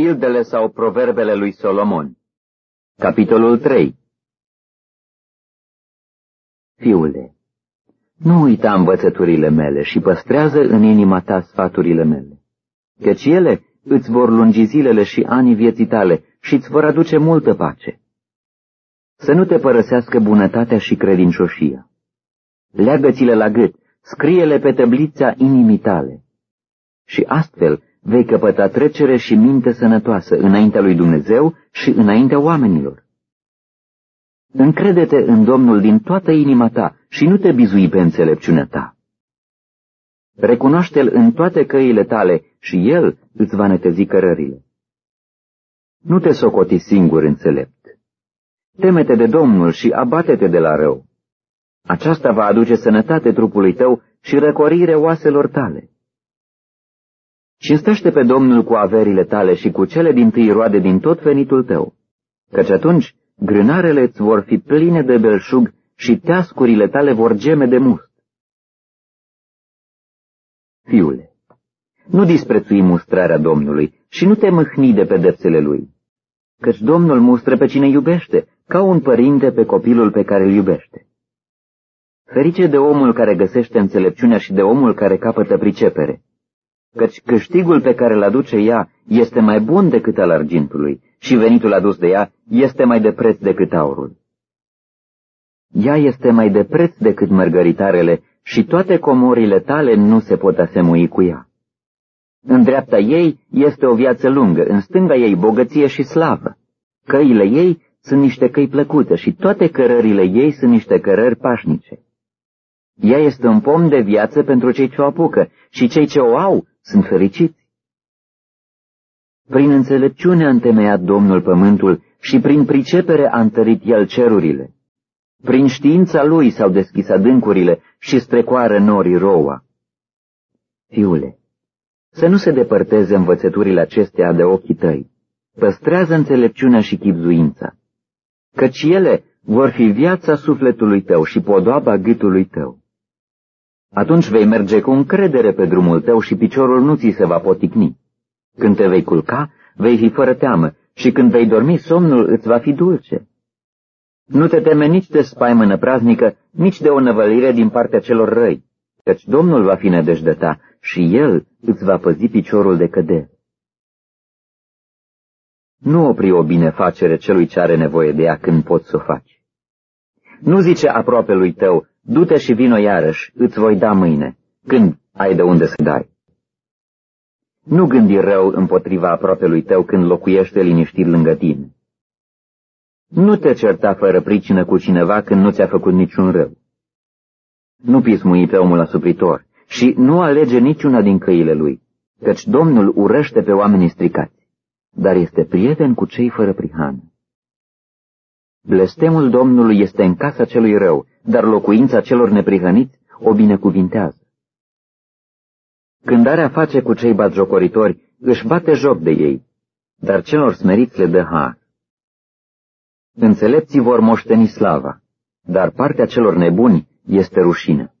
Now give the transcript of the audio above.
Pildele sau proverbele lui Solomon Capitolul 3 Fiule, nu uita învățăturile mele și păstrează în inima ta sfaturile mele, căci ele îți vor lungi zilele și anii vieții tale și îți vor aduce multă pace. Să nu te părăsească bunătatea și credincioșia. Leagă-ți-le la gât, scrie-le pe tăblița inimii tale. Și astfel vei căpăta trecere și minte sănătoasă înaintea lui Dumnezeu și înaintea oamenilor. Încrede-te în Domnul din toată inima ta și nu te bizui pe înțelepciunea ta. Recunoaște-L în toate căile tale și El îți va netezi cărările. Nu te socoti singur înțelept. Temete de Domnul și abate-te de la rău. Aceasta va aduce sănătate trupului tău și răcorire oaselor tale. Cinstește pe Domnul cu averile tale și cu cele din tâi roade din tot venitul tău, căci atunci grânarele îți vor fi pline de belșug și teascurile tale vor geme de must. Fiule, nu disprețui mustrarea Domnului și nu te mâhni de pedepsele Lui, căci Domnul mustră pe cine iubește, ca un părinte pe copilul pe care îl iubește. Ferice de omul care găsește înțelepciunea și de omul care capătă pricepere, căci câștigul pe care îl aduce ea este mai bun decât al argintului și venitul adus de ea este mai de preț decât aurul. Ea este mai de preț decât mărgăritarele și toate comorile tale nu se pot asemui cu ea. În dreapta ei este o viață lungă, în stânga ei bogăție și slavă. Căile ei sunt niște căi plăcute și toate cărările ei sunt niște cărări pașnice. Ea este un pom de viață pentru cei ce o apucă și cei ce o au sunt fericiți. Prin înțelepciune a întemeiat Domnul pământul și prin pricepere a întărit el cerurile. Prin știința lui s-au deschis adâncurile și strecoară norii roua. Fiule, să nu se depărteze învățăturile acestea de ochii tăi. Păstrează înțelepciunea și chipzuința, căci ele vor fi viața sufletului tău și podoaba gâtului tău. Atunci vei merge cu încredere pe drumul tău și piciorul nu ți se va poticni. Când te vei culca, vei fi fără teamă și când vei dormi, somnul îți va fi dulce. Nu te teme nici de spaimă praznică, nici de o năvălire din partea celor răi, căci Domnul va fi nădejdea ta și El îți va păzi piciorul de cădere. Nu opri o binefacere celui ce are nevoie de ea când poți să o faci. Nu zice aproape lui tău, du-te și vino iarăși, îți voi da mâine, când ai de unde să dai. Nu gândi rău împotriva aproapelui tău când locuiește liniștit lângă tine. Nu te certa fără pricină cu cineva când nu ți-a făcut niciun rău. Nu pismui pe omul asupritor și nu alege niciuna din căile lui, căci Domnul urăște pe oamenii stricați, dar este prieten cu cei fără prihană. Blestemul Domnului este în casa celui rău, dar locuința celor neprihăniți o binecuvintează. Când are a face cu cei batjocoritori, își bate joc de ei, dar celor smeriți le dă har. Înțelepții vor moșteni slava, dar partea celor nebuni este rușină.